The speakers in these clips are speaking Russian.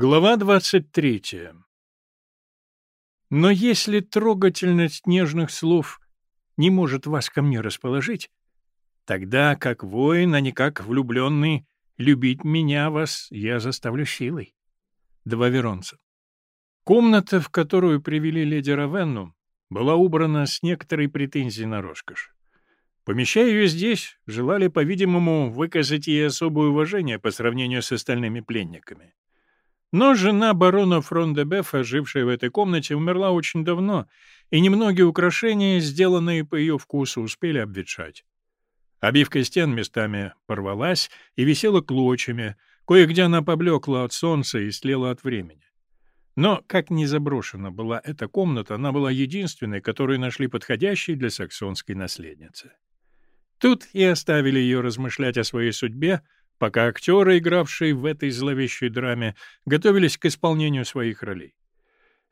Глава 23. Но если трогательность нежных слов не может вас ко мне расположить, тогда, как воин, а не как влюбленный, любить меня вас я заставлю силой. Два веронца. Комната, в которую привели леди Равенну, была убрана с некоторой претензией на роскошь. Помещая ее здесь, желали, по-видимому, выказать ей особое уважение по сравнению с остальными пленниками. Но жена барона Фрондебефа, жившая в этой комнате, умерла очень давно, и немногие украшения, сделанные по ее вкусу, успели обветшать. Обивка стен местами порвалась и висела клочьями, кое-где она поблекла от солнца и слела от времени. Но, как ни заброшена была эта комната, она была единственной, которую нашли подходящей для саксонской наследницы. Тут и оставили ее размышлять о своей судьбе, пока актеры, игравшие в этой зловещей драме, готовились к исполнению своих ролей.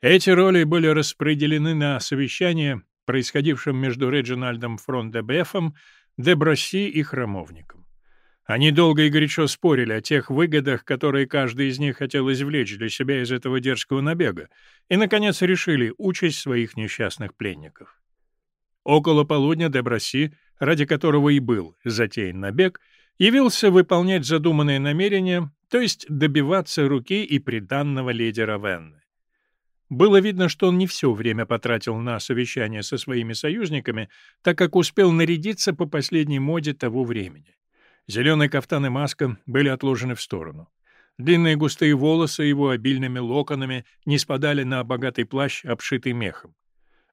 Эти роли были распределены на совещание, происходившем между Реджинальдом Фрондебефом, Деброси и Храмовником. Они долго и горячо спорили о тех выгодах, которые каждый из них хотел извлечь для себя из этого дерзкого набега, и, наконец, решили участь своих несчастных пленников. Около полудня Деброси, ради которого и был затеян набег, — явился выполнять задуманное намерение, то есть добиваться руки и приданного леди Равенны. Было видно, что он не все время потратил на совещание со своими союзниками, так как успел нарядиться по последней моде того времени. Зеленый кафтан и маска были отложены в сторону. Длинные густые волосы его обильными локонами не спадали на богатый плащ, обшитый мехом.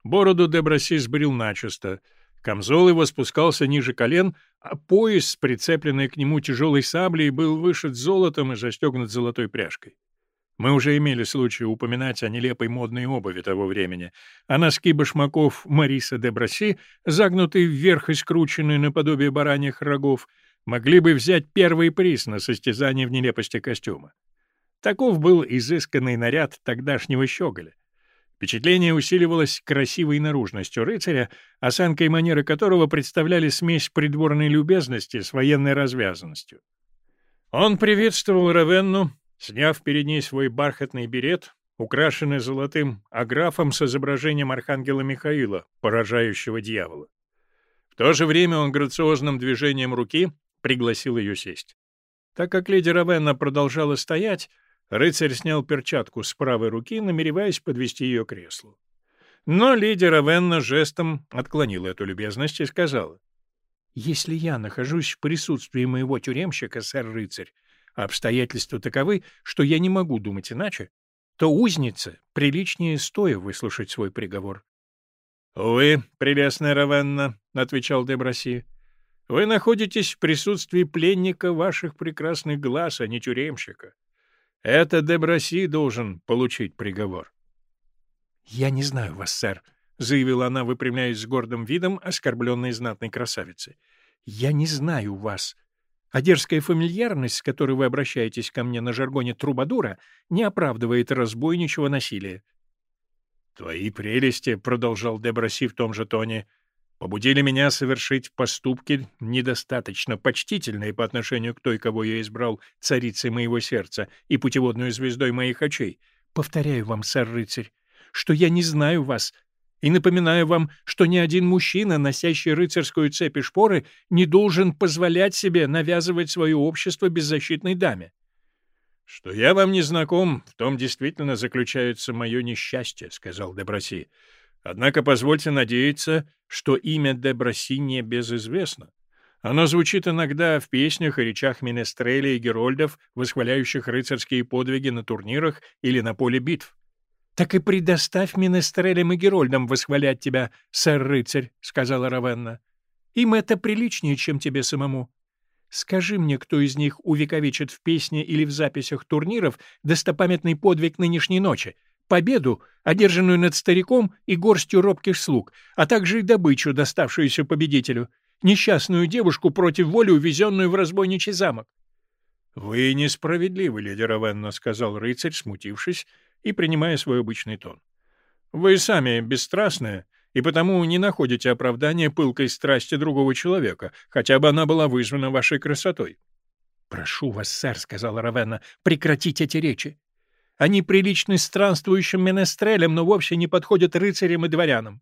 Бороду Деброси сбрил начисто — Камзол его спускался ниже колен, а пояс, прицепленный к нему тяжелой саблей, был вышит золотом и застегнут золотой пряжкой. Мы уже имели случай упоминать о нелепой модной обуви того времени, а носки башмаков Мариса де Броси, загнутые вверх и скрученные наподобие бараньих рогов, могли бы взять первый приз на состязании в нелепости костюма. Таков был изысканный наряд тогдашнего щеголя. Впечатление усиливалось красивой наружностью рыцаря, осанка и манеры которого представляли смесь придворной любезности с военной развязанностью. Он приветствовал Равенну, сняв перед ней свой бархатный берет, украшенный золотым аграфом с изображением архангела Михаила, поражающего дьявола. В то же время он грациозным движением руки пригласил ее сесть. Так как леди Равенна продолжала стоять, Рыцарь снял перчатку с правой руки, намереваясь подвести ее к креслу. Но леди Равенна жестом отклонила эту любезность и сказала. «Если я нахожусь в присутствии моего тюремщика, сэр-рыцарь, обстоятельства таковы, что я не могу думать иначе, то узница приличнее стоя выслушать свой приговор». «Увы, прелестная Равенна», — отвечал Деброси, — «вы находитесь в присутствии пленника ваших прекрасных глаз, а не тюремщика. Это Деброси должен получить приговор. — Я не знаю вас, сэр, — заявила она, выпрямляясь с гордым видом оскорбленной знатной красавицы. — Я не знаю вас. А дерзкая фамильярность, с которой вы обращаетесь ко мне на жаргоне трубадура, не оправдывает разбойничего насилия. — Твои прелести, — продолжал Деброси в том же тоне, — побудили меня совершить поступки недостаточно почтительные по отношению к той, кого я избрал царицей моего сердца и путеводной звездой моих очей. Повторяю вам, сэр-рыцарь, что я не знаю вас, и напоминаю вам, что ни один мужчина, носящий рыцарскую цепь и шпоры, не должен позволять себе навязывать свое общество беззащитной даме. — Что я вам не знаком, в том действительно заключается мое несчастье, — сказал Деброси. Однако позвольте надеяться, что имя де не безызвестно. Оно звучит иногда в песнях и речах менестрелей и герольдов, восхваляющих рыцарские подвиги на турнирах или на поле битв. — Так и предоставь менестрелям и герольдам восхвалять тебя, сэр-рыцарь, — сказала Равенна. — Им это приличнее, чем тебе самому. Скажи мне, кто из них увековечит в песне или в записях турниров достопамятный подвиг нынешней ночи, победу, одержанную над стариком и горстью робких слуг, а также и добычу, доставшуюся победителю, несчастную девушку против воли, увезенную в разбойничий замок. — Вы несправедливы, леди Равенна, — сказал рыцарь, смутившись и принимая свой обычный тон. — Вы сами бесстрастны и потому не находите оправдания пылкой страсти другого человека, хотя бы она была вызвана вашей красотой. — Прошу вас, сэр, — сказала Равенна, — прекратить эти речи. Они приличны странствующим менестрелям, но вовсе не подходят рыцарям и дворянам.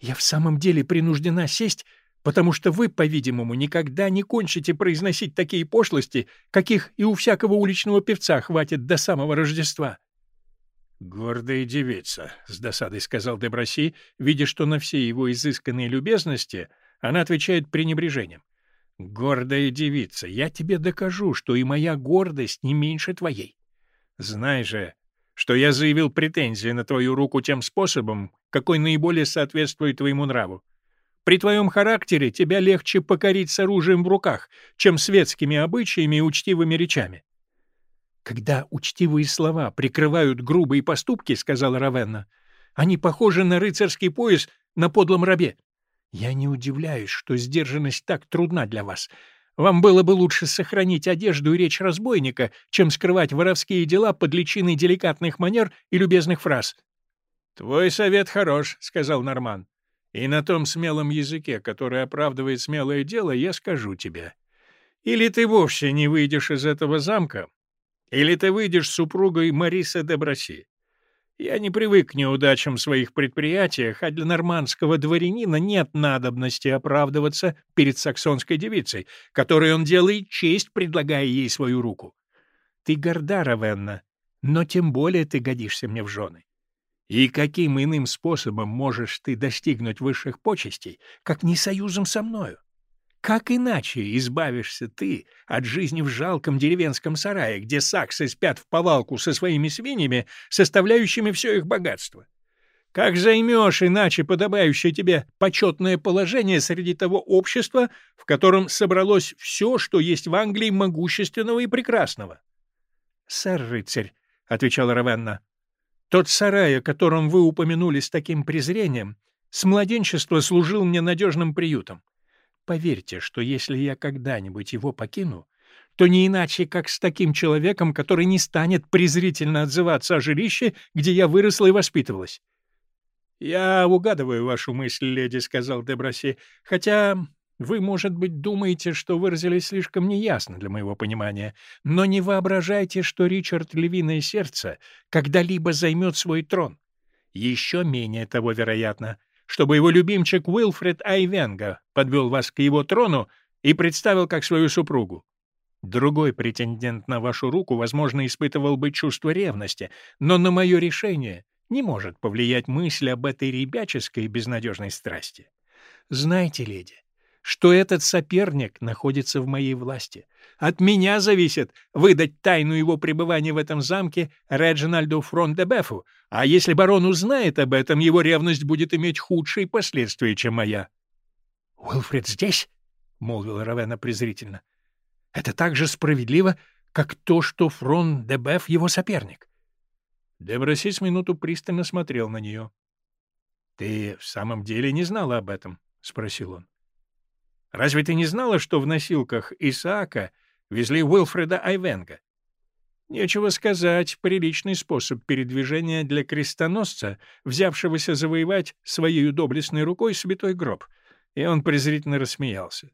Я в самом деле принуждена сесть, потому что вы, по-видимому, никогда не кончите произносить такие пошлости, каких и у всякого уличного певца хватит до самого Рождества. «Гордая девица», — с досадой сказал Деброси, видя, что на все его изысканные любезности она отвечает пренебрежением. «Гордая девица, я тебе докажу, что и моя гордость не меньше твоей. Знай же, что я заявил претензии на твою руку тем способом, какой наиболее соответствует твоему нраву. При твоем характере тебя легче покорить с оружием в руках, чем светскими обычаями и учтивыми речами. «Когда учтивые слова прикрывают грубые поступки, — сказала Равенна, — они похожи на рыцарский пояс на подлом рабе. Я не удивляюсь, что сдержанность так трудна для вас. Вам было бы лучше сохранить одежду и речь разбойника, чем скрывать воровские дела под личиной деликатных манер и любезных фраз. — Твой совет хорош, — сказал Норман. — И на том смелом языке, который оправдывает смелое дело, я скажу тебе. Или ты вовсе не выйдешь из этого замка, или ты выйдешь с супругой Мариса де Браси. Я не привык к неудачам в своих предприятиях, а для нормандского дворянина нет надобности оправдываться перед саксонской девицей, которой он делает честь, предлагая ей свою руку. Ты горда, Равенна, но тем более ты годишься мне в жены. И каким иным способом можешь ты достигнуть высших почестей, как не союзом со мною? Как иначе избавишься ты от жизни в жалком деревенском сарае, где саксы спят в повалку со своими свиньями, составляющими все их богатство? Как займешь иначе подобающее тебе почетное положение среди того общества, в котором собралось все, что есть в Англии могущественного и прекрасного? — Сэр-рыцарь, — отвечала Равенна, — тот сарай, о котором вы упомянули с таким презрением, с младенчества служил мне надежным приютом. Поверьте, что если я когда-нибудь его покину, то не иначе, как с таким человеком, который не станет презрительно отзываться о жилище, где я выросла и воспитывалась. — Я угадываю вашу мысль, леди, — сказал Деброси, — хотя вы, может быть, думаете, что выразились слишком неясно для моего понимания, но не воображайте, что Ричард Львиное Сердце когда-либо займет свой трон. Еще менее того вероятно — чтобы его любимчик Уилфред Айвенга подвел вас к его трону и представил как свою супругу. Другой претендент на вашу руку, возможно, испытывал бы чувство ревности, но на мое решение не может повлиять мысль об этой ребяческой и безнадежной страсти. Знаете, леди, что этот соперник находится в моей власти. От меня зависит выдать тайну его пребывания в этом замке Реджинальду Фрон-де-Бефу, а если барон узнает об этом, его ревность будет иметь худшие последствия, чем моя. — Уилфред здесь? — молвила Равена презрительно. — Это так же справедливо, как то, что Фрон-де-Беф — его соперник. Деброси с минуту пристально смотрел на нее. — Ты в самом деле не знала об этом? — спросил он. Разве ты не знала, что в носилках Исаака везли Уилфреда Айвенга? Нечего сказать, приличный способ передвижения для крестоносца, взявшегося завоевать своей доблестной рукой святой гроб. И он презрительно рассмеялся.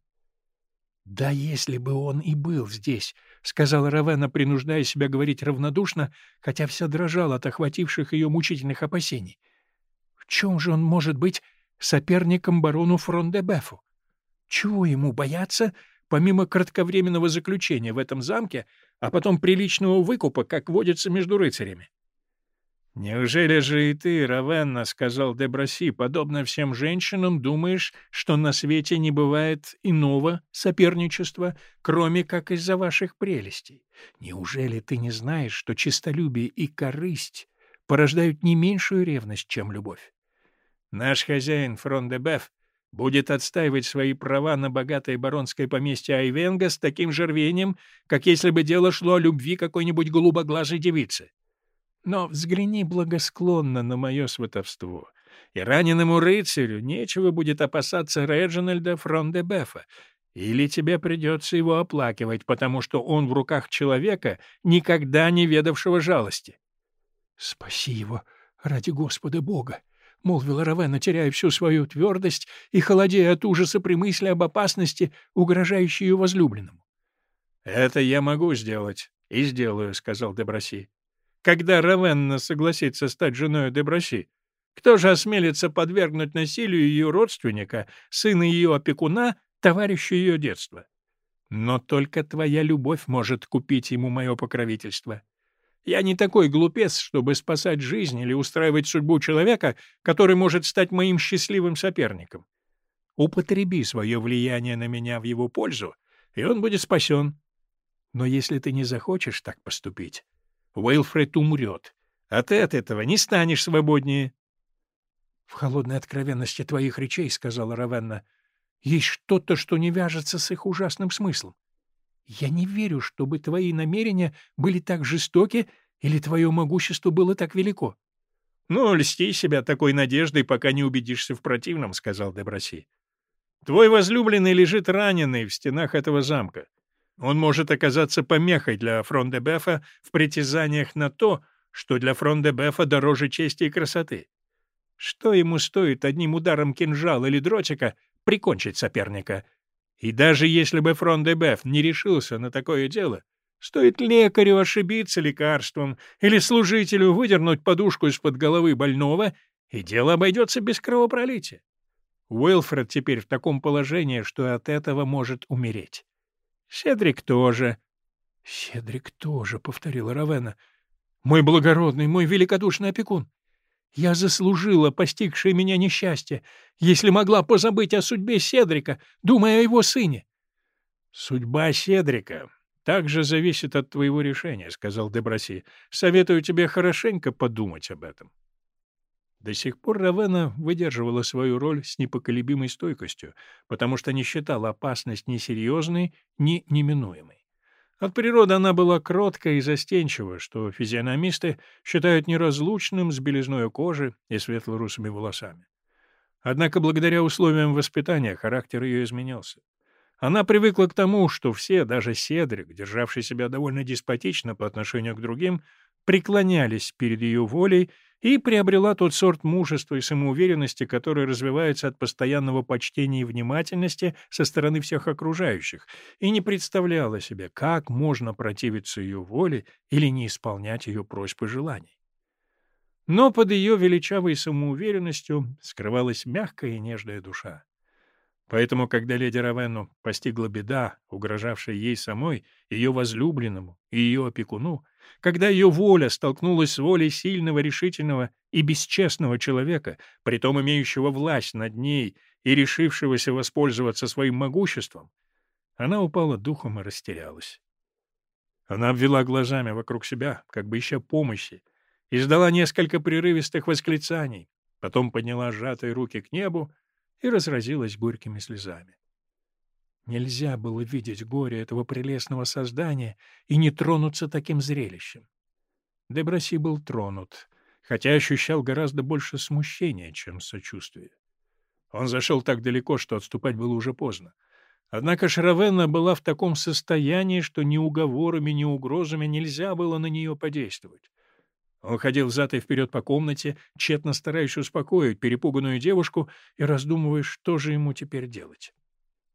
— Да если бы он и был здесь, — сказала Равена, принуждая себя говорить равнодушно, хотя вся дрожала от охвативших ее мучительных опасений. — В чем же он может быть соперником барону Фрондебефу? Чего ему бояться, помимо кратковременного заключения в этом замке, а потом приличного выкупа, как водится между рыцарями? «Неужели же и ты, Равенна, — сказал Деброси, — подобно всем женщинам, думаешь, что на свете не бывает иного соперничества, кроме как из-за ваших прелестей? Неужели ты не знаешь, что честолюбие и корысть порождают не меньшую ревность, чем любовь? Наш хозяин Фрон де Беф будет отстаивать свои права на богатое баронское поместье Айвенга с таким же рвением, как если бы дело шло о любви какой-нибудь голубоглазой девицы. Но взгляни благосклонно на мое сватовство, и раненому рыцарю нечего будет опасаться Реджинальда Фрондебефа, или тебе придется его оплакивать, потому что он в руках человека, никогда не ведавшего жалости. — Спаси его ради Господа Бога! — молвила Равена, теряя всю свою твердость и холодея от ужаса при мысли об опасности, угрожающей ее возлюбленному. — Это я могу сделать и сделаю, — сказал Деброси. когда Равенна согласится стать женой Деброси? Кто же осмелится подвергнуть насилию ее родственника, сына ее опекуна, товарища ее детства? Но только твоя любовь может купить ему мое покровительство. Я не такой глупец, чтобы спасать жизнь или устраивать судьбу человека, который может стать моим счастливым соперником. Употреби свое влияние на меня в его пользу, и он будет спасен. Но если ты не захочешь так поступить, Уэйлфред умрет, а ты от этого не станешь свободнее. — В холодной откровенности твоих речей, — сказала Равенна, — есть что-то, что не вяжется с их ужасным смыслом. Я не верю, чтобы твои намерения были так жестоки или твое могущество было так велико. — Ну, льсти себя такой надеждой, пока не убедишься в противном, — сказал Деброси. — Твой возлюбленный лежит раненый в стенах этого замка. Он может оказаться помехой для Фрон-де-Бефа в притязаниях на то, что для Фрон-де-Бефа дороже чести и красоты. Что ему стоит одним ударом кинжала или дротика прикончить соперника, и даже если бы фрон де не решился на такое дело, стоит лекарю ошибиться лекарством или служителю выдернуть подушку из-под головы больного, и дело обойдется без кровопролития. Уилфред теперь в таком положении, что от этого может умереть. Седрик тоже. — Седрик тоже, — повторила Равена. — Мой благородный, мой великодушный опекун. Я заслужила постигшее меня несчастье, если могла позабыть о судьбе Седрика, думая о его сыне. — Судьба Седрика также зависит от твоего решения, — сказал Деброси. — Советую тебе хорошенько подумать об этом. До сих пор Равена выдерживала свою роль с непоколебимой стойкостью, потому что не считала опасность ни серьезной, ни неминуемой. От природы она была кроткая и застенчива, что физиономисты считают неразлучным с белизной кожи и светло-русыми волосами. Однако благодаря условиям воспитания характер ее изменился. Она привыкла к тому, что все, даже Седрик, державший себя довольно деспотично по отношению к другим, преклонялись перед ее волей и приобрела тот сорт мужества и самоуверенности, который развивается от постоянного почтения и внимательности со стороны всех окружающих, и не представляла себе, как можно противиться ее воле или не исполнять ее просьб и желаний. Но под ее величавой самоуверенностью скрывалась мягкая и нежная душа. Поэтому, когда леди Равенну постигла беда, угрожавшая ей самой, ее возлюбленному и ее опекуну, когда ее воля столкнулась с волей сильного, решительного и бесчестного человека, притом имеющего власть над ней и решившегося воспользоваться своим могуществом, она упала духом и растерялась. Она обвела глазами вокруг себя, как бы ища помощи, издала несколько прерывистых восклицаний, потом подняла сжатые руки к небу и разразилась горькими слезами. Нельзя было видеть горе этого прелестного создания и не тронуться таким зрелищем. Деброси был тронут, хотя ощущал гораздо больше смущения, чем сочувствия. Он зашел так далеко, что отступать было уже поздно. Однако Шравенна была в таком состоянии, что ни уговорами, ни угрозами нельзя было на нее подействовать. Он ходил взад и вперед по комнате, тщетно стараясь успокоить перепуганную девушку и раздумывая, что же ему теперь делать.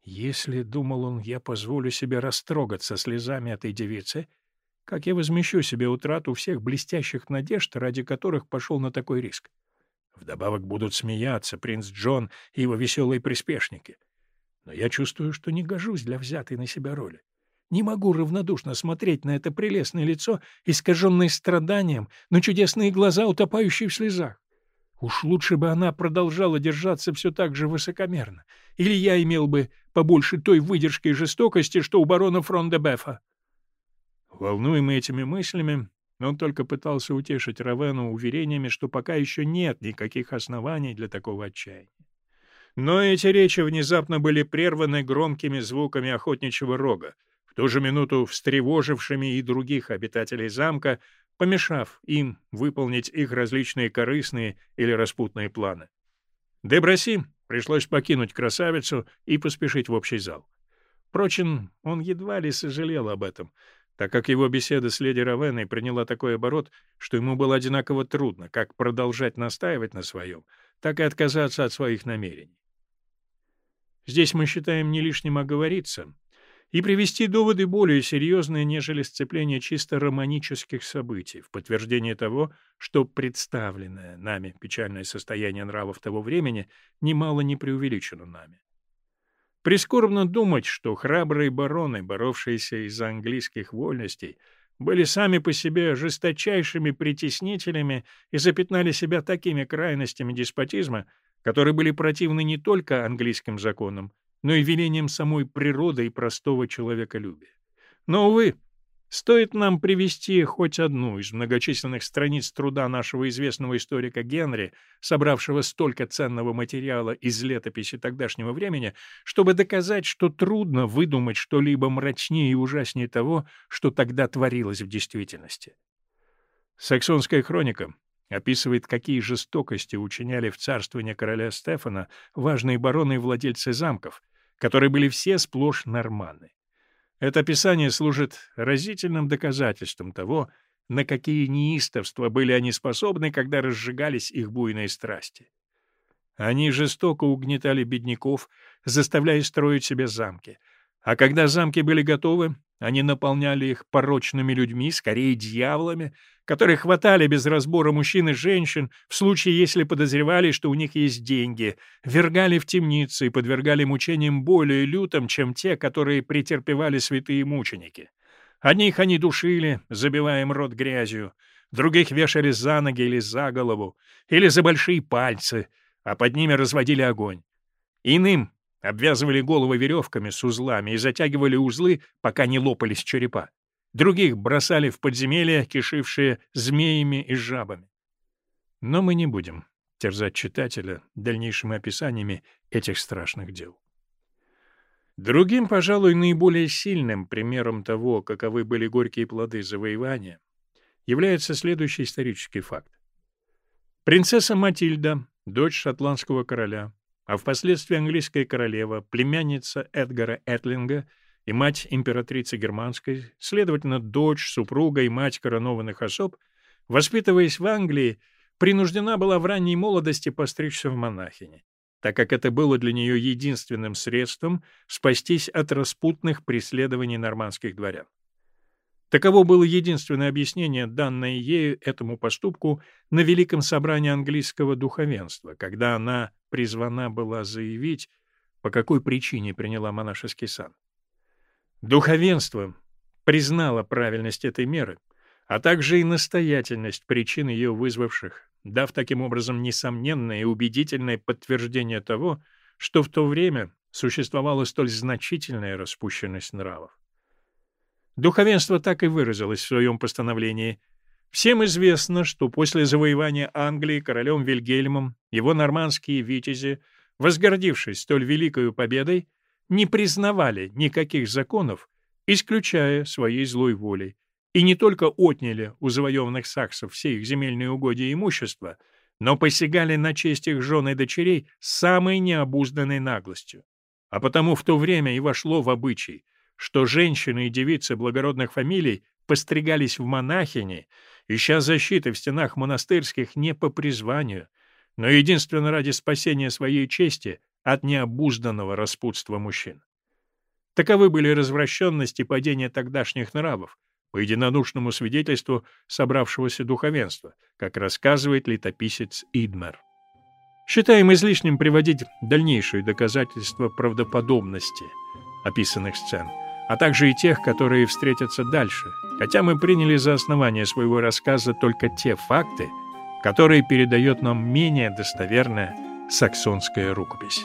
Если, — думал он, — я позволю себе растрогаться слезами этой девицы, как я возмещу себе утрату всех блестящих надежд, ради которых пошел на такой риск? Вдобавок будут смеяться принц Джон и его веселые приспешники. Но я чувствую, что не гожусь для взятой на себя роли. Не могу равнодушно смотреть на это прелестное лицо, искаженное страданием, на чудесные глаза, утопающие в слезах. Уж лучше бы она продолжала держаться все так же высокомерно, или я имел бы побольше той выдержки и жестокости, что у барона Фрон-де-Бефа. Волнуемый этими мыслями, он только пытался утешить Равену уверениями, что пока еще нет никаких оснований для такого отчаяния. Но эти речи внезапно были прерваны громкими звуками охотничьего рога, в ту же минуту встревожившими и других обитателей замка, помешав им выполнить их различные корыстные или распутные планы. Деброси пришлось покинуть красавицу и поспешить в общий зал. Впрочем, он едва ли сожалел об этом, так как его беседа с леди Равеной приняла такой оборот, что ему было одинаково трудно как продолжать настаивать на своем, так и отказаться от своих намерений. Здесь мы считаем не лишним оговориться и привести доводы более серьезные, нежели сцепление чисто романических событий, в подтверждение того, что представленное нами печальное состояние нравов того времени немало не преувеличено нами. Прискорбно думать, что храбрые бароны, боровшиеся из-за английских вольностей, были сами по себе жесточайшими притеснителями и запятнали себя такими крайностями деспотизма, которые были противны не только английским законам, но и велением самой природы и простого человеколюбия. Но, увы, стоит нам привести хоть одну из многочисленных страниц труда нашего известного историка Генри, собравшего столько ценного материала из летописи тогдашнего времени, чтобы доказать, что трудно выдумать что-либо мрачнее и ужаснее того, что тогда творилось в действительности. Саксонская хроника описывает, какие жестокости учиняли в царствование короля Стефана важные бароны и владельцы замков, которые были все сплошь норманы. Это описание служит разительным доказательством того, на какие неистовства были они способны, когда разжигались их буйные страсти. Они жестоко угнетали бедняков, заставляя строить себе замки, а когда замки были готовы, они наполняли их порочными людьми, скорее дьяволами, которые хватали без разбора мужчин и женщин в случае, если подозревали, что у них есть деньги, вергали в темницы и подвергали мучениям более лютым, чем те, которые претерпевали святые мученики. Одних они душили, забивая им рот грязью, других вешали за ноги или за голову, или за большие пальцы, а под ними разводили огонь. Иным Обвязывали головы веревками с узлами и затягивали узлы, пока не лопались черепа. Других бросали в подземелья, кишившие змеями и жабами. Но мы не будем терзать читателя дальнейшими описаниями этих страшных дел. Другим, пожалуй, наиболее сильным примером того, каковы были горькие плоды завоевания, является следующий исторический факт. Принцесса Матильда, дочь шотландского короля, а впоследствии английская королева, племянница Эдгара Этлинга и мать императрицы германской, следовательно, дочь, супруга и мать коронованных особ, воспитываясь в Англии, принуждена была в ранней молодости постричься в монахини, так как это было для нее единственным средством спастись от распутных преследований нормандских дворян. Таково было единственное объяснение, данное ею этому поступку на Великом собрании английского духовенства, когда она призвана была заявить, по какой причине приняла монашеский сан. Духовенство признало правильность этой меры, а также и настоятельность причин ее вызвавших, дав таким образом несомненное и убедительное подтверждение того, что в то время существовала столь значительная распущенность нравов. Духовенство так и выразилось в своем постановлении. Всем известно, что после завоевания Англии королем Вильгельмом его нормандские витязи, возгордившись столь великою победой, не признавали никаких законов, исключая своей злой волей, и не только отняли у завоеванных саксов все их земельные угодья и имущество, но посягали на честь их жен и дочерей самой необузданной наглостью. А потому в то время и вошло в обычай — что женщины и девицы благородных фамилий постригались в монахини, ища защиты в стенах монастырских не по призванию, но единственно ради спасения своей чести от необузданного распутства мужчин. Таковы были развращенность и падение тогдашних нравов, по единодушному свидетельству собравшегося духовенства, как рассказывает летописец Идмер. Считаем излишним приводить дальнейшие доказательства правдоподобности описанных сцен — а также и тех, которые встретятся дальше, хотя мы приняли за основание своего рассказа только те факты, которые передает нам менее достоверная саксонская рукопись.